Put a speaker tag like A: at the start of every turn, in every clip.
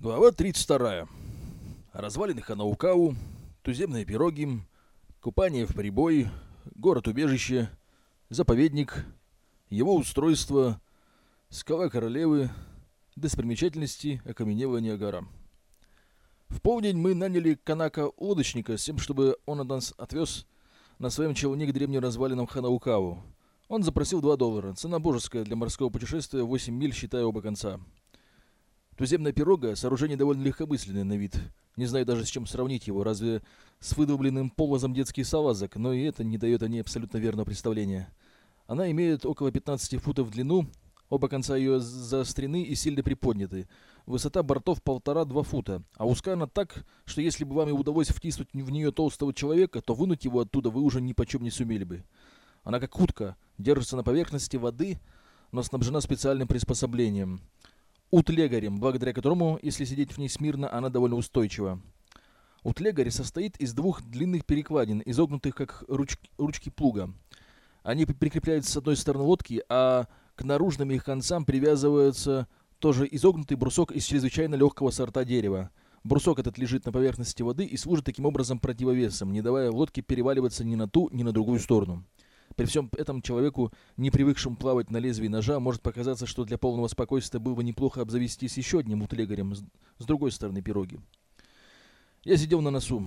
A: Глава 32. Развалины Ханаукау, туземные пироги, купание в прибой, город-убежище, заповедник, его устройство, скала королевы, достопримечательности окаменелая гора. В полдень мы наняли канака-лодочника с тем, чтобы он нас отвез на своем челне к древним развалинам Ханаукаву. Он запросил 2 доллара. Цена божеская для морского путешествия 8 миль, считая оба конца. Туземная пирога – сооружение довольно легкомысленное на вид. Не знаю даже с чем сравнить его, разве с выдолбленным полозом детский салазок, но и это не дает о ней абсолютно верного представления. Она имеет около 15 футов в длину, оба конца ее заострены и сильно приподняты. Высота бортов полтора-два фута, а узка она так, что если бы вам и удалось втиснуть в нее толстого человека, то вынуть его оттуда вы уже ни почем не сумели бы. Она как утка, держится на поверхности воды, но снабжена специальным приспособлением – утлегарем, благодаря которому, если сидеть в ней смирно, она довольно устойчива. Утлегарь состоит из двух длинных перекладин, изогнутых как ручки, ручки плуга. Они прикрепляются с одной стороны лодки, а к наружным их концам привязывается тоже изогнутый брусок из чрезвычайно легкого сорта дерева. Брусок этот лежит на поверхности воды и служит таким образом противовесом, не давая лодке переваливаться ни на ту, ни на другую сторону. При всем этом человеку, не привыкшему плавать на лезвии ножа, может показаться, что для полного спокойствия было бы неплохо обзавестись еще одним утлегарем с, другой стороны пироги. Я сидел на носу.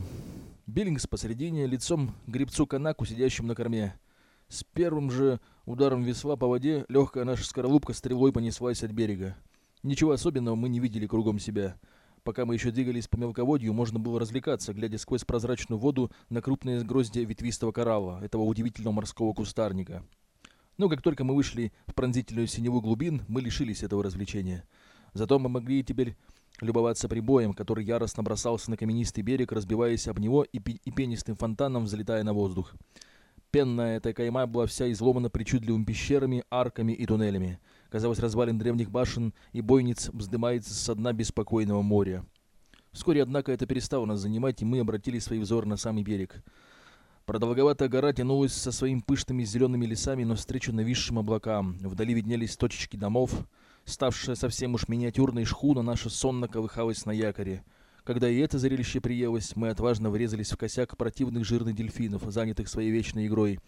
A: Биллингс посередине, лицом к гребцу канаку, сидящему на корме. С первым же ударом весла по воде легкая наша скорлупка стрелой понеслась от берега. Ничего особенного мы не видели кругом себя. Пока мы еще двигались по мелководью, можно было развлекаться, глядя сквозь прозрачную воду на крупные грозди ветвистого коралла, этого удивительного морского кустарника. Но как только мы вышли в пронзительную синеву глубин, мы лишились этого развлечения. Зато мы могли теперь любоваться прибоем, который яростно бросался на каменистый берег, разбиваясь об него и, и пенистым фонтаном взлетая на воздух. Пенная эта кайма была вся изломана причудливыми пещерами, арками и туннелями. Казалось, развалин древних башен и бойниц вздымается со дна беспокойного моря. Вскоре, однако, это перестало нас занимать, и мы обратили свои взоры на самый берег. Продолговатая гора тянулась со своими пышными зелеными лесами навстречу нависшим облакам. Вдали виднелись точечки домов. Ставшая совсем уж миниатюрной шхуна наша сонно колыхалась на якоре — когда и это зрелище приелось, мы отважно врезались в косяк противных жирных дельфинов, занятых своей вечной игрой.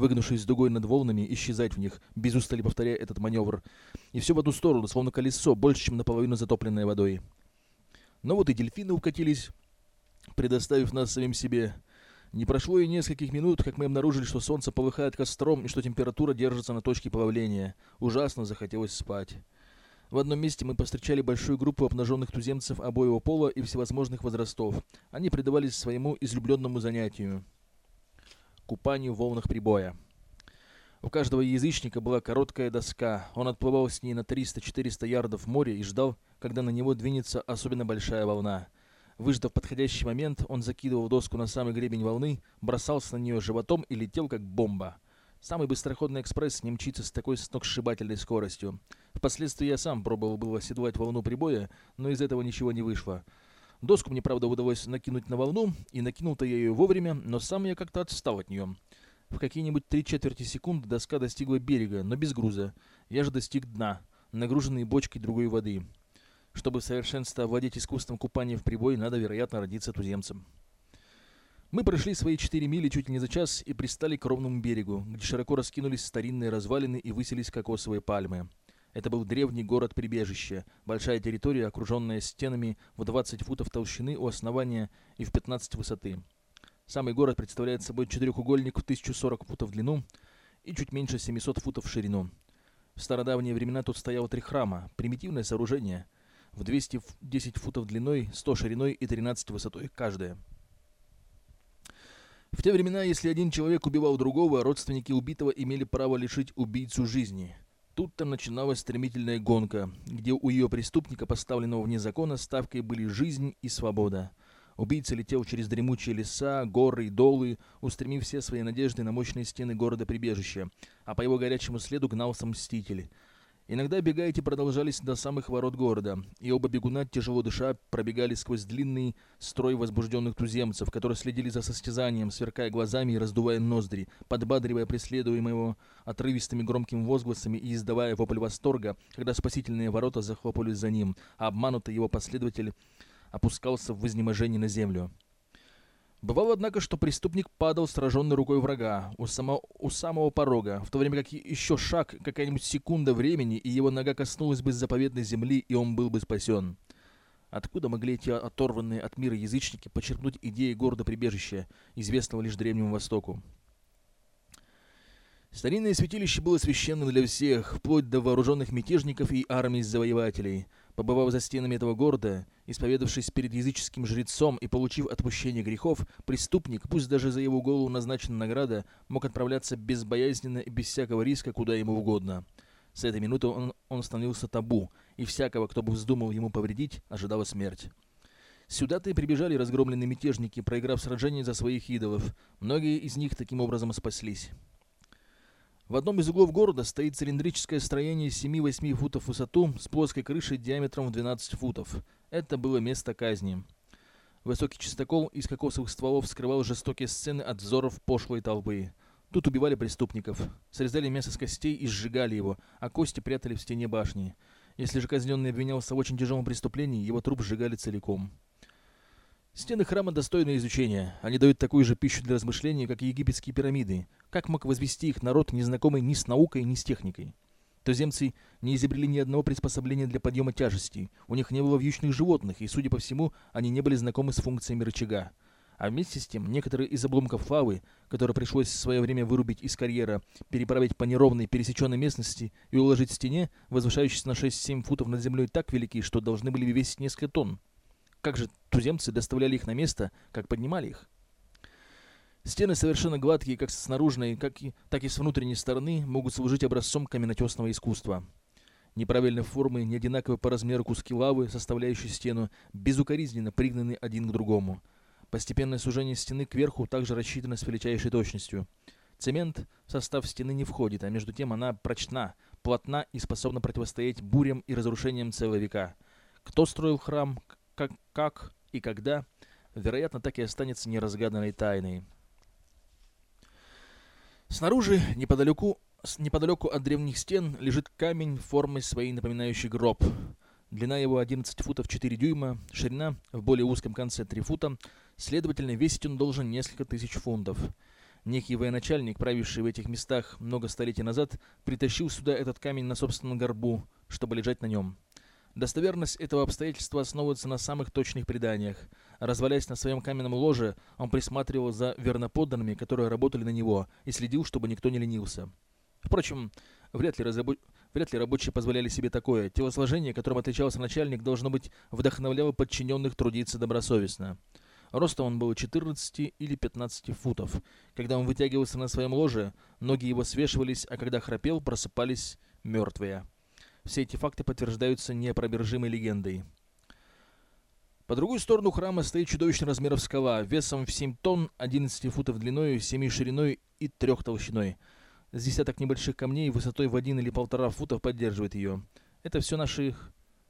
A: Выгнувшись дугой над волнами, исчезать в них, без устали повторяя этот маневр. И все в одну сторону, словно колесо, больше, чем наполовину затопленное водой. Но вот и дельфины укатились, предоставив нас самим себе. Не прошло и нескольких минут, как мы обнаружили, что солнце полыхает костром и что температура держится на точке плавления. Ужасно захотелось спать. В одном месте мы повстречали большую группу обнаженных туземцев обоего пола и всевозможных возрастов. Они предавались своему излюбленному занятию – купанию в волнах прибоя. У каждого язычника была короткая доска. Он отплывал с ней на 300-400 ярдов в море и ждал, когда на него двинется особенно большая волна. Выждав подходящий момент, он закидывал доску на самый гребень волны, бросался на нее животом и летел как бомба. Самый быстроходный экспресс не мчится с такой сногсшибательной скоростью. Впоследствии я сам пробовал было оседлать волну прибоя, но из этого ничего не вышло. Доску мне, правда, удалось накинуть на волну, и накинул-то я ее вовремя, но сам я как-то отстал от нее. В какие-нибудь три четверти секунды доска достигла берега, но без груза. Я же достиг дна, нагруженный бочкой другой воды. Чтобы в совершенстве овладеть искусством купания в прибой, надо, вероятно, родиться туземцем. Мы прошли свои четыре мили чуть ли не за час и пристали к ровному берегу, где широко раскинулись старинные развалины и высились кокосовые пальмы. Это был древний город-прибежище, большая территория, окруженная стенами в 20 футов толщины у основания и в 15 высоты. Самый город представляет собой четырехугольник в 1040 футов в длину и чуть меньше 700 футов в ширину. В стародавние времена тут стояло три храма, примитивное сооружение, в 210 футов длиной, 100 шириной и 13 высотой каждое. В те времена, если один человек убивал другого, родственники убитого имели право лишить убийцу жизни. Тут-то начиналась стремительная гонка, где у ее преступника, поставленного вне закона, ставкой были жизнь и свобода. Убийца летел через дремучие леса, горы и долы, устремив все свои надежды на мощные стены города-прибежища, а по его горячему следу гнался мститель. Иногда бега эти продолжались до самых ворот города, и оба бегуна, тяжело дыша, пробегали сквозь длинный строй возбужденных туземцев, которые следили за состязанием, сверкая глазами и раздувая ноздри, подбадривая преследуемого отрывистыми громкими возгласами и издавая вопль восторга, когда спасительные ворота захлопались за ним, а обманутый его последователь опускался в изнеможении на землю. Бывало, однако, что преступник падал сраженной рукой врага у, само, у самого порога, в то время как еще шаг, какая-нибудь секунда времени, и его нога коснулась бы заповедной земли, и он был бы спасен. Откуда могли эти оторванные от мира язычники почерпнуть идеи города-прибежища, известного лишь Древнему Востоку? Старинное святилище было священным для всех, вплоть до вооруженных мятежников и армий завоевателей – Побывав за стенами этого города, исповедавшись перед языческим жрецом и получив отпущение грехов, преступник, пусть даже за его голову назначена награда, мог отправляться безбоязненно и без всякого риска куда ему угодно. С этой минуты он, он становился табу, и всякого, кто бы вздумал ему повредить, ожидала смерть. Сюда-то и прибежали разгромленные мятежники, проиграв сражение за своих идолов. Многие из них таким образом спаслись. В одном из углов города стоит цилиндрическое строение 7-8 футов в высоту с плоской крышей диаметром в 12 футов. Это было место казни. Высокий чистокол из кокосовых стволов скрывал жестокие сцены от взоров пошлой толпы. Тут убивали преступников, срезали мясо с костей и сжигали его, а кости прятали в стене башни. Если же казненный обвинялся в очень тяжелом преступлении, его труп сжигали целиком. Стены храма достойны изучения. Они дают такую же пищу для размышлений, как и египетские пирамиды. Как мог возвести их народ, незнакомый ни с наукой, ни с техникой? Туземцы не изобрели ни одного приспособления для подъема тяжестей. У них не было вьючных животных, и, судя по всему, они не были знакомы с функциями рычага. А вместе с тем, некоторые из обломков лавы, которые пришлось в свое время вырубить из карьера, переправить по неровной пересеченной местности и уложить в стене, возвышающиеся на 6-7 футов над землей так велики, что должны были весить несколько тонн. Как же туземцы доставляли их на место, как поднимали их? Стены совершенно гладкие, как с наружной, как и, так и с внутренней стороны, могут служить образцом каменотесного искусства. Неправильной формы, неодинаковые по размеру куски лавы, составляющие стену, безукоризненно пригнаны один к другому. Постепенное сужение стены кверху также рассчитано с величайшей точностью. Цемент в состав стены не входит, а между тем она прочна, плотна и способна противостоять бурям и разрушениям целого века. Кто строил храм, как, как и когда, вероятно, так и останется неразгаданной тайной. Снаружи, неподалеку, неподалеку от древних стен, лежит камень формой своей напоминающий гроб. Длина его 11 футов 4 дюйма, ширина в более узком конце 3 фута, следовательно, весить он должен несколько тысяч фунтов. Некий военачальник, правивший в этих местах много столетий назад, притащил сюда этот камень на собственном горбу, чтобы лежать на нем. Достоверность этого обстоятельства основывается на самых точных преданиях. Развалясь на своем каменном ложе, он присматривал за верноподданными, которые работали на него, и следил, чтобы никто не ленился. Впрочем, вряд ли, разрабо... вряд ли рабочие позволяли себе такое. Телосложение, которым отличался начальник, должно быть, вдохновляло подчиненных трудиться добросовестно. Ростом он был 14 или 15 футов. Когда он вытягивался на своем ложе, ноги его свешивались, а когда храпел, просыпались мертвые. Все эти факты подтверждаются неопровержимой легендой. По другую сторону храма стоит чудовищных размеров скала, весом в 7 тонн, 11 футов длиной, 7 шириной и 3 толщиной. С десяток небольших камней высотой в 1 или полтора футов поддерживает ее. Это все наши...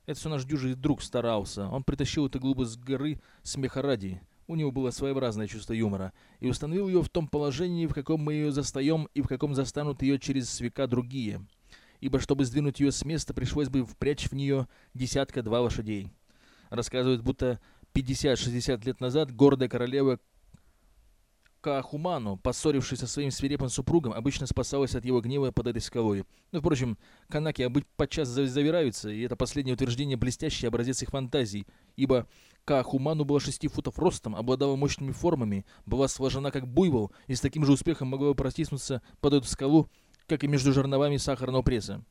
A: Это все наш дюжий друг старался. Он притащил эту глыбу с горы смеха ради. У него было своеобразное чувство юмора. И установил ее в том положении, в каком мы ее застаем и в каком застанут ее через века другие ибо чтобы сдвинуть ее с места, пришлось бы впрячь в нее десятка-два лошадей. Рассказывают, будто 50-60 лет назад гордая королева Каахуману, поссорившись со своим свирепым супругом, обычно спасалась от его гнева под этой скалой. Но, впрочем, канаки обычно подчас завираются, и это последнее утверждение блестящий образец их фантазий, ибо Каахуману была шести футов ростом, обладала мощными формами, была сложена как буйвол и с таким же успехом могла протиснуться под эту скалу, как и между жерновами сахарного пресса.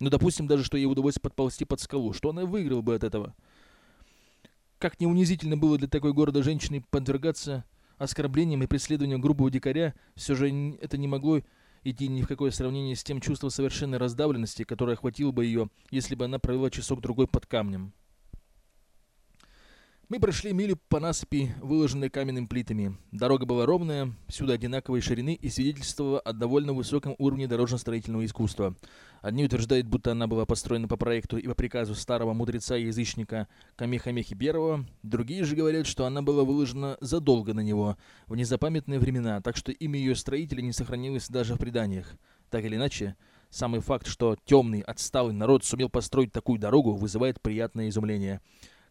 A: Ну, допустим даже, что ей удалось подползти под скалу. Что она выиграла бы от этого? Как не унизительно было для такой города женщины подвергаться оскорблениям и преследованиям грубого дикаря, все же это не могло идти ни в какое сравнение с тем чувством совершенной раздавленности, которое охватило бы ее, если бы она провела часок-другой под камнем. Мы прошли милю по насыпи, выложенной каменными плитами. Дорога была ровная, всюду одинаковой ширины и свидетельствовала о довольно высоком уровне дорожно-строительного искусства. Одни утверждают, будто она была построена по проекту и по приказу старого мудреца и язычника Камехамехи I, другие же говорят, что она была выложена задолго на него, в незапамятные времена, так что имя ее строителя не сохранилось даже в преданиях. Так или иначе, самый факт, что темный, отсталый народ сумел построить такую дорогу, вызывает приятное изумление.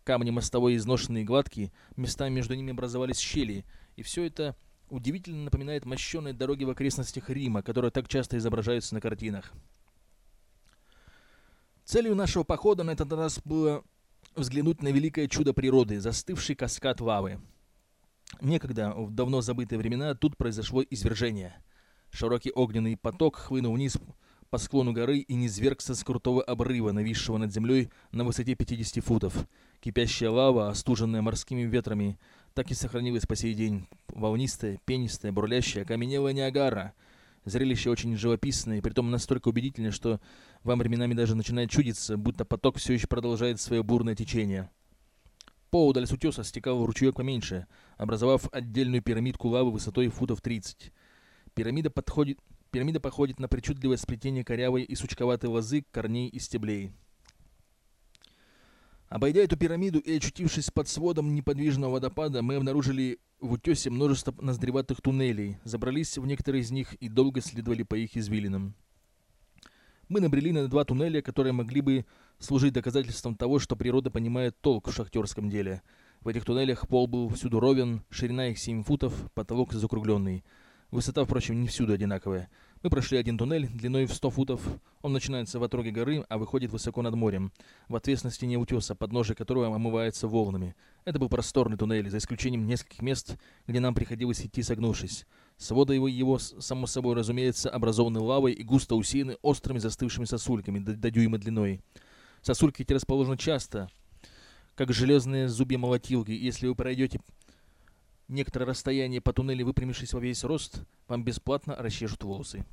A: Камни мостовой изношенные и гладкие, местами между ними образовались щели, и все это удивительно напоминает мощенные дороги в окрестностях Рима, которые так часто изображаются на картинах. Целью нашего похода на этот раз было взглянуть на великое чудо природы, застывший каскад лавы. Некогда, в давно забытые времена, тут произошло извержение. Широкий огненный поток хлынул вниз по склону горы и низвергся с крутого обрыва, нависшего над землей на высоте 50 футов. Кипящая лава, остуженная морскими ветрами, так и сохранилась по сей день. Волнистая, пенистая, бурлящая, окаменелая Ниагара. Зрелище очень живописное и притом настолько убедительное, что вам временами даже начинает чудиться, будто поток все еще продолжает свое бурное течение. Поудаль с утеса стекал ручеек поменьше, образовав отдельную пирамидку лавы высотой футов 30. Пирамида, подходит, пирамида походит на причудливое сплетение корявой и сучковатой лозы, корней и стеблей. Обойдя эту пирамиду и очутившись под сводом неподвижного водопада, мы обнаружили в утесе множество ноздреватых туннелей, забрались в некоторые из них и долго следовали по их извилинам. Мы набрели на два туннеля, которые могли бы служить доказательством того, что природа понимает толк в шахтерском деле. В этих туннелях пол был всюду ровен, ширина их 7 футов, потолок закругленный. Высота, впрочем, не всюду одинаковая. Мы прошли один туннель длиной в 100 футов. Он начинается в отроге горы, а выходит высоко над морем, в ответственной стене утеса, подножие которого омывается волнами. Это был просторный туннель, за исключением нескольких мест, где нам приходилось идти согнувшись. Своды его, его, само собой разумеется, образованы лавой и густо усеяны острыми застывшими сосульками до, до дюйма длиной. Сосульки эти расположены часто, как железные зубья молотилки. Если вы пройдете некоторое расстояние по туннелю, выпрямившись во весь рост, вам бесплатно расчешут волосы.